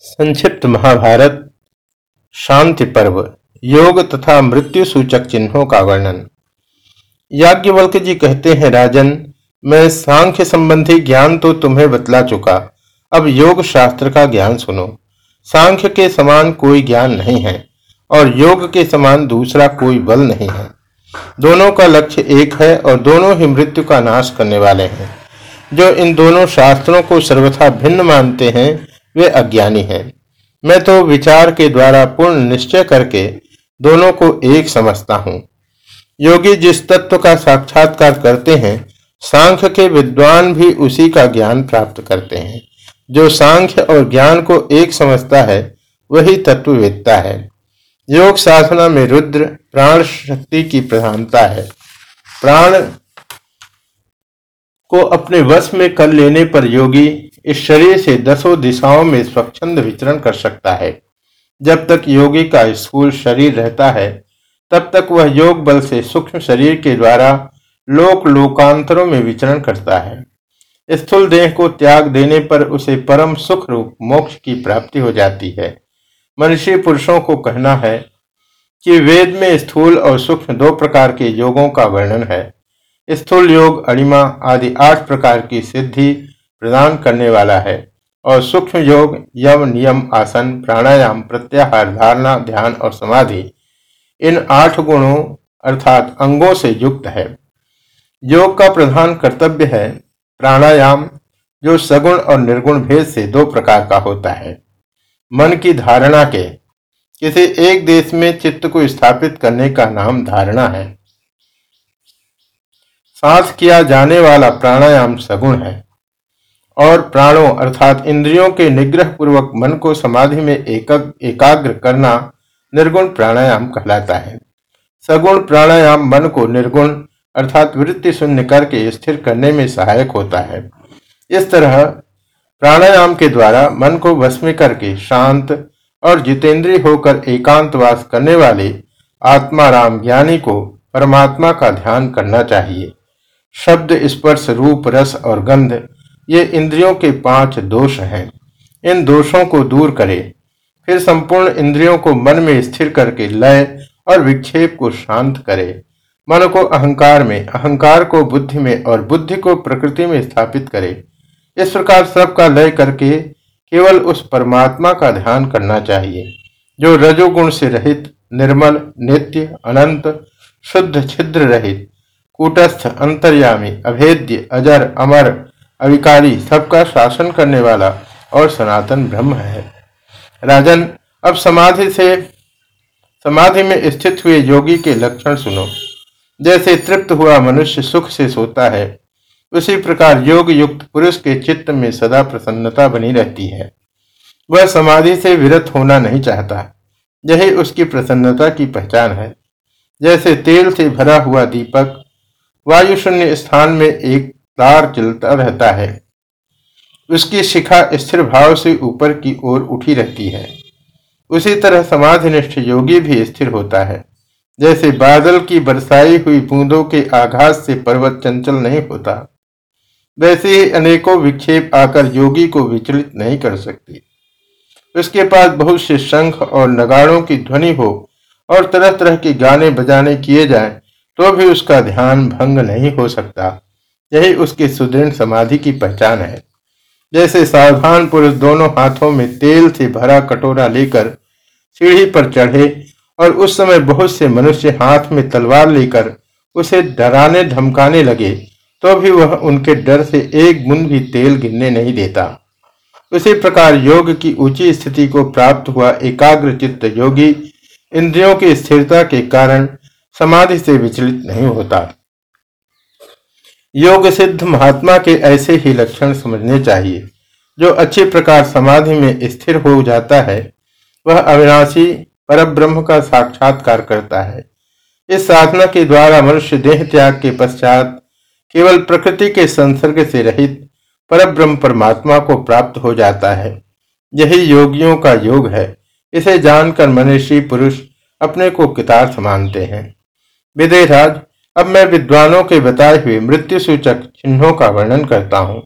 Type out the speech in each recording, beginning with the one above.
संक्षिप्त महाभारत, शांति पर्व, योग तथा मृत्यु सूचक चिन्हों का वर्णन। याज्ञवल्क जी कहते हैं, राजन, मैं सांख्य संबंधी ज्ञान तो तुम्हें बतला चुका। अब योग शास्त्र का ज्ञान सुनो। सांख्य के समान कोई ज्ञान नहीं है, और योग के समान दूसरा कोई बल नहीं है। दोनों का लक्ष्य एक है, और दोनों ही मृत्यु का नाश करने वाले हैं। जो इन दोनों शास्त्रों को सर्वथा भिन्न मानते हैं वे अज्ञानी हैं। मैं तो विचार के द्वारा पूर्ण निश्चय करके दोनों को एक समझता हूँ। योगी जिस तत्व का साक्षात्कार करते हैं, सांख्य के विद्वान भी उसी का ज्ञान प्राप्त करते हैं। जो सांख्य और ज्ञान को एक समझता है, वही तत्ववेत्ता है। योग साधना में रुद्र प्राण शक्ति की प्रधानता है। प्राण को अपने वश में कर लेने पर योगी इस शरीर से दसों दिशाओं में स्वच्छंद विचरण कर सकता है। जब तक योगी का स्थूल शरीर रहता है, तब तक वह योग बल से सूक्ष्म शरीर के द्वारा लोक लोकांतरों में विचरण करता है। स्थूल देह को त्याग देने पर उसे परम सुख रूप मोक्ष की प्राप्ति हो जाती है। मनुष्य पुरुषों को कहना है कि वेद में स्थूल और सूक्ष्म दो प्रकार के योगों का वर्णन है। स्थूल योग, अणिमा आदि आठ प्रकार की सिद्धि प्रदान करने वाला है। और सूक्ष्म योग, यम, नियम, आसन, प्राणायाम, प्रत्याहार, धारणा, ध्यान और समाधि, इन आठ गुणों अर्थात अंगों से युक्त है। योग का प्रधान कर्तव्य है प्राणायाम, जो सगुण और निर्गुण भेद से दो प्रकार का होता है। मन की धारणा के, किसी एक देश में चित्त को स्थापित करने का नाम धारणा है। सांस किया जाने वाला प्राणायाम सगुण है। और प्राणों अर्थात इंद्रियों के निग्रह पूर्वक मन को समाधि में एकाग्र करना निर्गुण प्राणायाम कहलाता है। सगुण प्राणायाम मन को निर्गुण अर्थात वृत्ति शून्य करके स्थिर करने में सहायक होता है। इस तरह प्राणायाम के द्वारा मन को वश में करके शांत और जितेंद्रीय होकर एकांतवास करने वाले आत्माराम ज्ञानी को परमात्मा का ध्यान करना चाहिए। शब्द, स्पर्श, रूप, रस और गंध ये इंद्रियों के पाँच दोष हैं। इन दोषों को दूर करे। फिर संपूर्ण इंद्रियों को मन में स्थिर करके लय और विक्षेप को शांत करे। मन को अहंकार में, अहंकार को बुद्धि में और बुद्धि को प्रकृति में स्थापित करे। इस प्रकार सबका लय करके केवल उस परमात्मा का ध्यान करना चाहिए, जो रजोगुण से रहित, निर्मल, नित्य, अनंत, शुद्ध, छिद्र रहित, कूटस्थ, अंतर्यामी, अभेद्य, अजर, अमर अविकारी सबका शासन करने वाला और सनातन ब्रह्म है। राजन, अब समाधि से, समाधि में स्थित हुए योगी के लक्षण सुनो। जैसे तृप्त हुआ मनुष्य सुख से सोता है, उसी प्रकार योग युक्त पुरुष के चित्त में सदा प्रसन्नता बनी रहती है। वह समाधि से विरत होना नहीं चाहता। यही उसकी प्रसन्नता की पहचान है। जैसे तेल से भरा हुआ दीपक वायु शून्य स्थान में एक तार चलता रहता है। उसकी शिखा स्थिर भाव से ऊपर की ओर उठी रहती है। उसी तरह समाधिनिष्ठ योगी भी स्थिर होता है। जैसे बादल की बरसाई हुई बूंदों के आघात से पर्वत चंचल नहीं होता, वैसे ही अनेकों विक्षेप आकर योगी को विचलित नहीं कर सकती। उसके पास बहुत से शंख और नगाड़ों की ध्वनि हो और तरह तरह के गाने बजाने किए जाएँ तो भी उसका ध्यान भंग नहीं हो सकता। यही उसकी सुदृढ़ समाधि की पहचान है। जैसे सावधान पुरुष दोनों हाथों में तेल से भरा कटोरा लेकर सीढ़ी पर चढ़े और उस समय बहुत से मनुष्य हाथ में तलवार लेकर उसे डराने धमकाने लगे तो भी वह उनके डर से एक बुंद भी तेल गिरने नहीं देता। उसी प्रकार योग की ऊँची स्थिति को प्राप्त हुआ एकाग्र चित्त योगी, इंद्रियों की स्थिरता के कारण समाधि से विचलित नहीं होता। योग सिद्ध महात्मा के ऐसे ही लक्षण समझने चाहिए। जो अच्छे प्रकार समाधि में स्थिर हो जाता है, वह अविनाशी पर ब्रह्म का साक्षात्कार करता है। इस साधना के द्वारा मनुष्य देह त्याग के पश्चात केवल प्रकृति के संसर्ग से रहित पर ब्रह्म परमात्मा को प्राप्त हो जाता है। यही योगियों का योग है। इसे जानकर मनुष्य पुरुष अपने को कितार्थ मानते हैं। विदेहराज अब मैं विद्वानों के बताए हुए मृत्यु सूचक चिन्हों का वर्णन करता हूँ।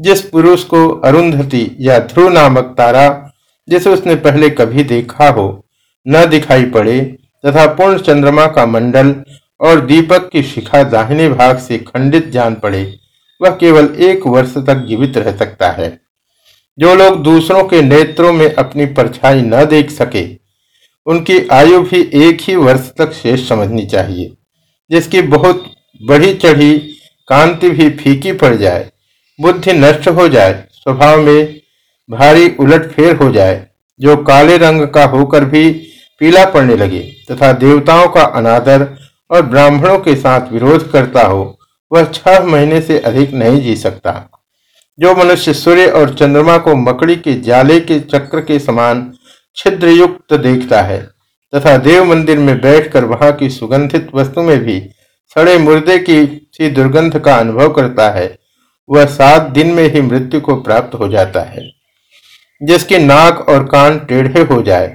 जिस पुरुष को अरुंधति या ध्रुव नामक तारा, जिसे उसने पहले कभी देखा हो, न दिखाई पड़े, तथा पूर्ण चंद्रमा का मंडल और दीपक की शिखा दाहिने भाग से खंडित जान पड़े, वह केवल एक वर्ष तक जीवित रह सकता है। जो लोग दूसरों के नेत्रों में अपनी परछाई न देख सके, उनकी आयु भी एक ही वर्ष तक शेष समझनी चाहिए। जिसकी बहुत बढ़ी चढ़ी कांति भी फीकी पड़ जाए, बुद्धि नष्ट हो जाए, स्वभाव में भारी उलट फेर हो जाए, जो काले रंग का होकर भी पीला पड़ने लगे तथा देवताओं का अनादर और ब्राह्मणों के साथ विरोध करता हो, वह छह महीने से अधिक नहीं जी सकता। जो मनुष्य सूर्य और चंद्रमा को मकड़ी के जाले के चक्र के समान छिद्र युक्त देखता है तथा देव मंदिर में बैठकर वहाँ की सुगंधित वस्तु में भी सड़े मुर्दे की सी दुर्गंध का अनुभव करता है, वह सात दिन में ही मृत्यु को प्राप्त हो जाता है, जिसके नाक और कान टेढ़े हो जाए,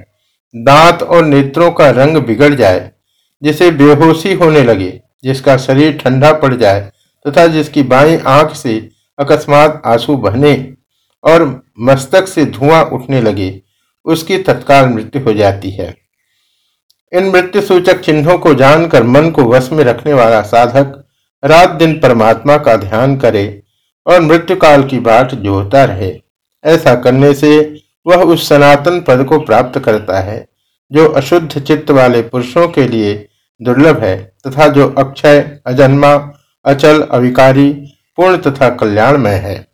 दांत और नेत्रों का रंग बिगड़ जाए, जिसे बेहोशी होने लगे, जिसका शरीर ठंडा पड़ जाए तथा जिसकी बाई आँख से अकस्मात आँसू बहने और मस्तक से धुआँ उठने लगे, उसकी तत्काल मृत्यु हो जाती है। इन मृत्यु सूचक चिन्हों को जानकर मन को वश में रखने वाला साधक रात दिन परमात्मा का ध्यान करे और मृत्यु काल की बाट जोहता रहे। ऐसा करने से वह उस सनातन पद को प्राप्त करता है, जो अशुद्ध चित्त वाले पुरुषों के लिए दुर्लभ है तथा जो अक्षय, अजन्मा, अचल, अविकारी, पूर्ण तथा कल्याणमय है।